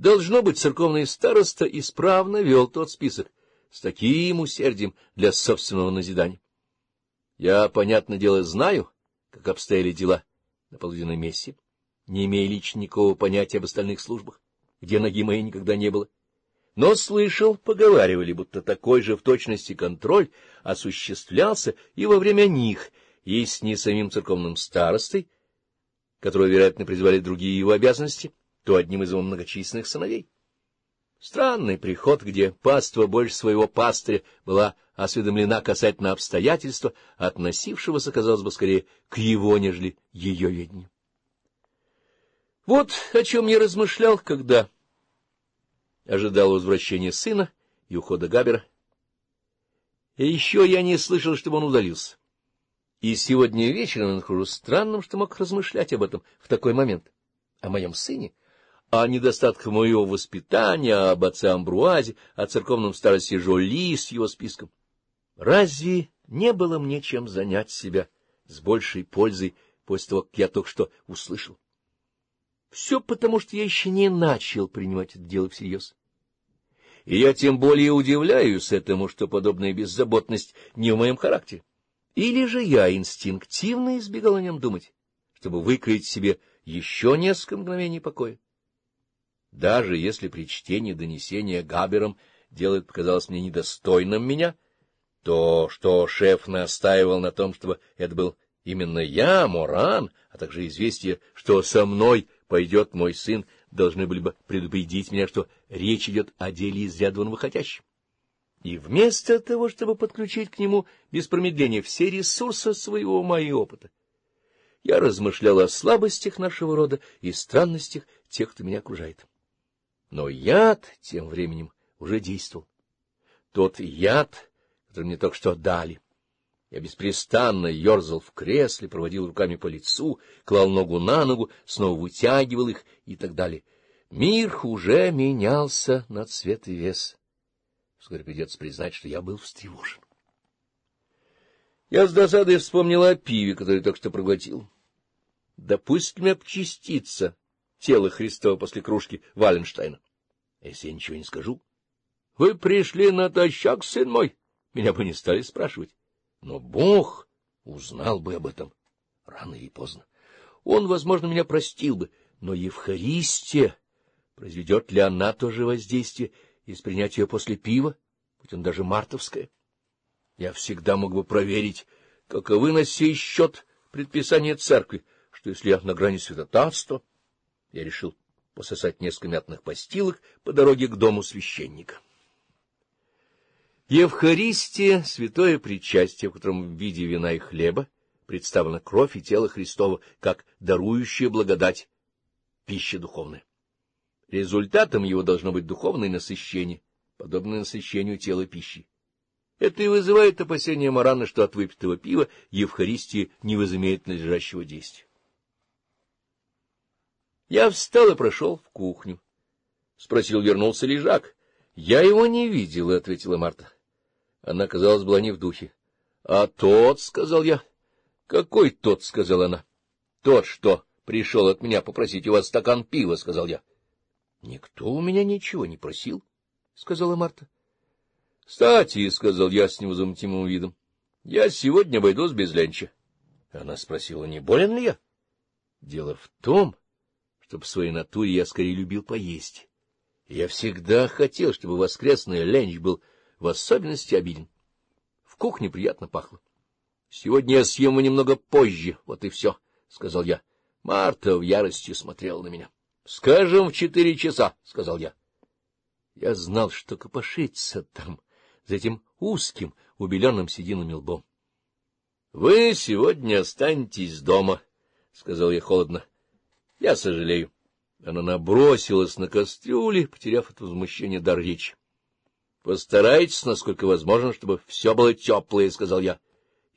Должно быть, церковный староста исправно вел тот список с таким усердием для собственного назидания. Я, понятное дело, знаю, как обстояли дела на полуденной мессе, не имея лично никакого понятия об остальных службах, где ноги моей никогда не было. Но слышал, поговаривали, будто такой же в точности контроль осуществлялся и во время них, и с не самим церковным старостой, которого, вероятно, призвали другие его обязанности — то одним из его многочисленных сыновей. Странный приход, где паства больше своего пастыря была осведомлена касательно обстоятельства, относившегося, казалось бы, скорее к его, нежели ее ведению. Вот о чем я размышлял, когда ожидал возвращения сына и ухода Габера. И еще я не слышал, чтобы он удалился. И сегодня вечером я нахожу странным, что мог размышлять об этом в такой момент, о моем сыне, о недостатках моего воспитания, об отце Амбруазе, о церковном старости Жоли с его списком. Разве не было мне чем занять себя с большей пользой после того, как я только что услышал? Все потому, что я еще не начал принимать это дело всерьез. И я тем более удивляюсь этому, что подобная беззаботность не в моем характере. Или же я инстинктивно избегал о нем думать, чтобы выкроить себе еще несколько мгновений покоя. Даже если при чтении донесения Габером делает показалось мне недостойным меня, то, что шеф настаивал на том, чтобы это был именно я, Моран, а также известие, что со мной пойдет мой сын, должны были бы предупредить меня, что речь идет о деле изрядного выходящем. И вместо того, чтобы подключить к нему без промедления все ресурсы своего ума и опыта, я размышлял о слабостях нашего рода и странностях тех, кто меня окружает. Но яд тем временем уже действовал. Тот яд, который мне только что дали. Я беспрестанно ерзал в кресле, проводил руками по лицу, клал ногу на ногу, снова вытягивал их и так далее. Мир уже менялся на цвет и вес. Вскоре придется признать, что я был встревожен. Я с досадой вспомнил о пиве, который только что проглотил. Да пусть меня обчистится тело Христова после кружки Валенштейна. А — Если я ничего не скажу? — Вы пришли на натощак, сын мой. Меня бы не стали спрашивать. Но Бог узнал бы об этом рано или поздно. Он, возможно, меня простил бы, но Евхаристия, произведет ли она то же воздействие, из принятия после пива, хоть он даже мартовское? Я всегда мог бы проверить, каковы на сей счет предписания церкви, что если я на грани святотатства я решил пососать несколько мятных постилок по дороге к дому священника. Евхаристия — святое причастие, в котором в виде вина и хлеба представлена кровь и тело Христова как дарующая благодать, пища духовная. Результатом его должно быть духовное насыщение, подобное насыщению тела пищи. Это и вызывает опасение Марана, что от выпитого пива Евхаристия не возымеет надлежащего действия. Я встал и прошел в кухню. Спросил, вернулся ли Жак. — Я его не видел, — ответила Марта. Она, казалось, была не в духе. — А тот, — сказал я. — Какой тот, — сказала она. — Тот, что пришел от меня попросить у вас стакан пива, — сказал я. — Никто у меня ничего не просил, — сказала Марта. — Кстати, — сказал я с невозмутимым видом, — я сегодня обойдусь без ленча. Она спросила, не болен ли я? — Дело в том что по своей натуре я скорее любил поесть. Я всегда хотел, чтобы воскресный ленч был в особенности обиден. В кухне приятно пахло. — Сегодня я съем его немного позже, вот и все, — сказал я. Марта в ярости смотрела на меня. — Скажем, в четыре часа, — сказал я. Я знал, что копошится там, за этим узким, убеленным сединами лбом. — Вы сегодня останетесь дома, — сказал я холодно. Я сожалею. Она набросилась на кастрюли, потеряв от возмущения дар речи. — Постарайтесь, насколько возможно, чтобы все было теплое, — сказал я.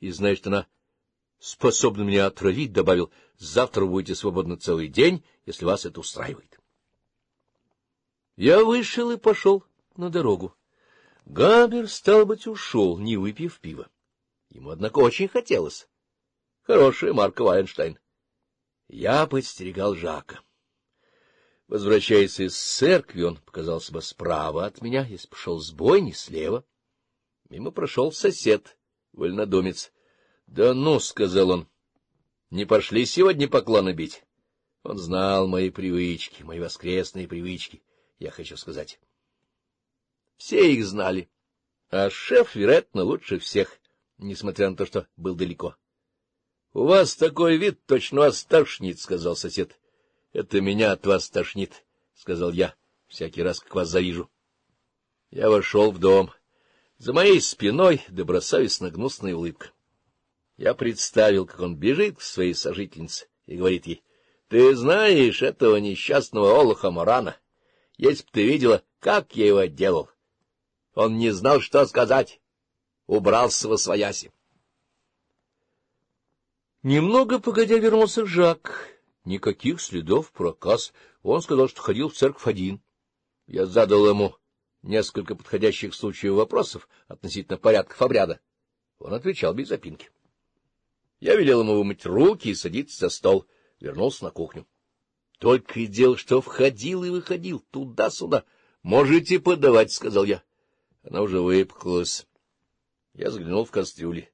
И, знаешь, она способна меня отравить, — добавил, — завтра будете свободны целый день, если вас это устраивает. Я вышел и пошел на дорогу. Габер, стал быть, ушел, не выпив пива. Ему, однако, очень хотелось. Хорошая марка Вайнштейн. Я подстерегал Жака. Возвращаясь из церкви, он показался бы справа от меня, если пошел с бойни слева. Мимо прошел сосед, вольнодумец. — Да ну, — сказал он, — не пошли сегодня поклоны бить. Он знал мои привычки, мои воскресные привычки, я хочу сказать. Все их знали, а шеф, вероятно, лучше всех, несмотря на то, что был далеко. — У вас такой вид точно вас тошнит, — сказал сосед. — Это меня от вас тошнит, — сказал я, всякий раз, как вас завижу. Я вошел в дом. За моей спиной добросовестно гнусная улыбка. Я представил, как он бежит к своей сожительнице и говорит ей, — Ты знаешь этого несчастного Олаха Морана? Если б ты видела, как я его делал. Он не знал, что сказать. Убрался во свояси. Немного погодя вернулся Жак. Никаких следов проказ. Он сказал, что ходил в церковь один. Я задал ему несколько подходящих случаев вопросов относительно порядков обряда. Он отвечал без запинки. Я велел ему вымыть руки и садиться за стол. Вернулся на кухню. Только и дело, что входил и выходил, туда-сюда. — Можете подавать, — сказал я. Она уже выпуклась. Я заглянул в кастрюли.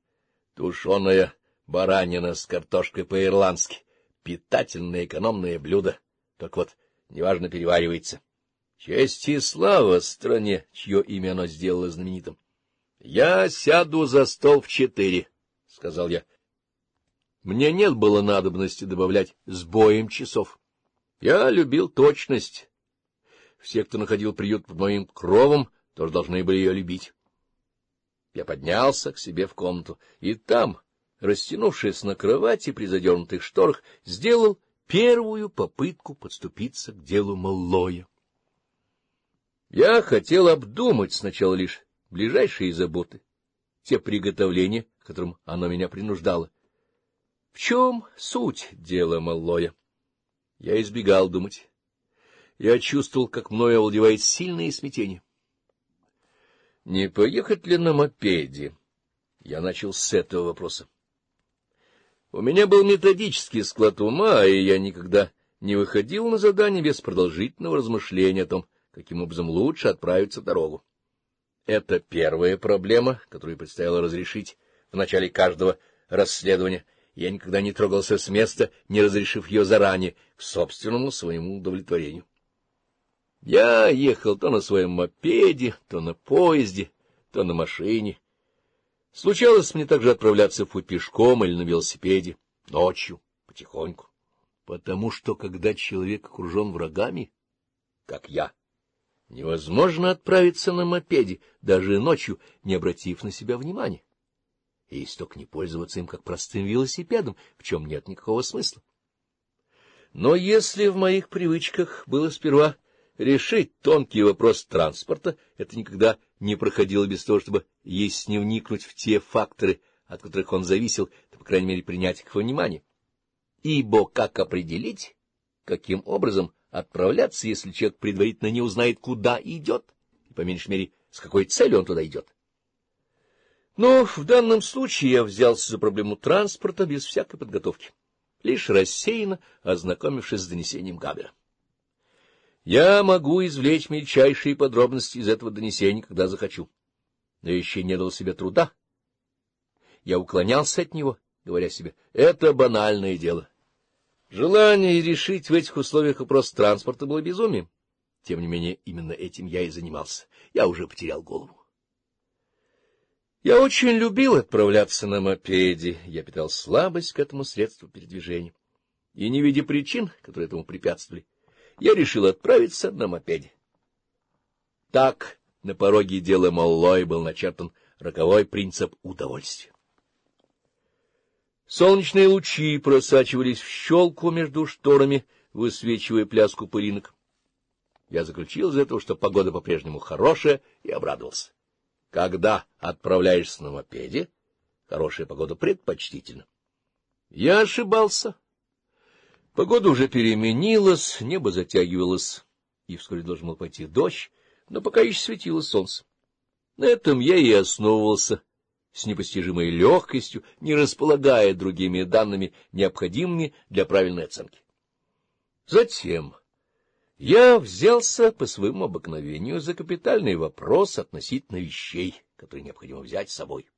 Тушеная баранина с картошкой по-ирландски. Питательное экономное блюдо. Так вот неважно переваривается. Честь и слава стране, чье имя оно сделало знаменитым. — Я сяду за стол в четыре, — сказал я. Мне нет было надобности добавлять с боем часов. Я любил точность. Все, кто находил приют под моим кровом, тоже должны были ее любить. Я поднялся к себе в комнату, и там растянувшись на кровати при задернутых шторах, сделал первую попытку подступиться к делу Маллоя. Я хотел обдумать сначала лишь ближайшие заботы, те приготовления, к которым оно меня принуждало. В чем суть дела Маллоя? Я избегал думать. Я чувствовал, как мною овладевает сильное смятение. Не поехать ли на мопеде? Я начал с этого вопроса. У меня был методический склад ума, и я никогда не выходил на задание без продолжительного размышления о том, каким образом лучше отправиться в дорогу. Это первая проблема, которую предстояло разрешить в начале каждого расследования. Я никогда не трогался с места, не разрешив ее заранее, к собственному своему удовлетворению. Я ехал то на своем мопеде, то на поезде, то на машине, Случалось мне также отправляться в путь пешком или на велосипеде, ночью, потихоньку, потому что, когда человек окружен врагами, как я, невозможно отправиться на мопеде, даже ночью, не обратив на себя внимания, и только не пользоваться им как простым велосипедом, в чем нет никакого смысла. Но если в моих привычках было сперва решить тонкий вопрос транспорта, это никогда не проходило без того, чтобы есть не вникнуть в те факторы, от которых он зависел, то, по крайней мере, принять их во внимание. Ибо как определить, каким образом отправляться, если человек предварительно не узнает, куда идет, и, по меньшей мере, с какой целью он туда идет? Но в данном случае я взялся за проблему транспорта без всякой подготовки, лишь рассеянно ознакомившись с донесением Габера. Я могу извлечь мельчайшие подробности из этого донесения, когда захочу. Но еще не дал себе труда. Я уклонялся от него, говоря себе, это банальное дело. Желание решить в этих условиях вопрос транспорта было безумием. Тем не менее, именно этим я и занимался. Я уже потерял голову. Я очень любил отправляться на мопеде. Я питал слабость к этому средству передвижения. И не видя причин, которые этому препятствовали, я решил отправиться на мопеде. Так на пороге дела Моллой был начертан роковой принцип удовольствия. Солнечные лучи просачивались в щелку между шторами, высвечивая пляску пылинок. Я заключил из этого, что погода по-прежнему хорошая, и обрадовался. Когда отправляешься на мопеде, хорошая погода предпочтительна. Я ошибался. Погода уже переменилась, небо затягивалось, и вскоре должен был пойти дождь, но пока еще светило солнце. На этом я и основывался, с непостижимой легкостью, не располагая другими данными, необходимыми для правильной оценки. Затем я взялся по своему обыкновению за капитальный вопрос относительно вещей, которые необходимо взять с собой.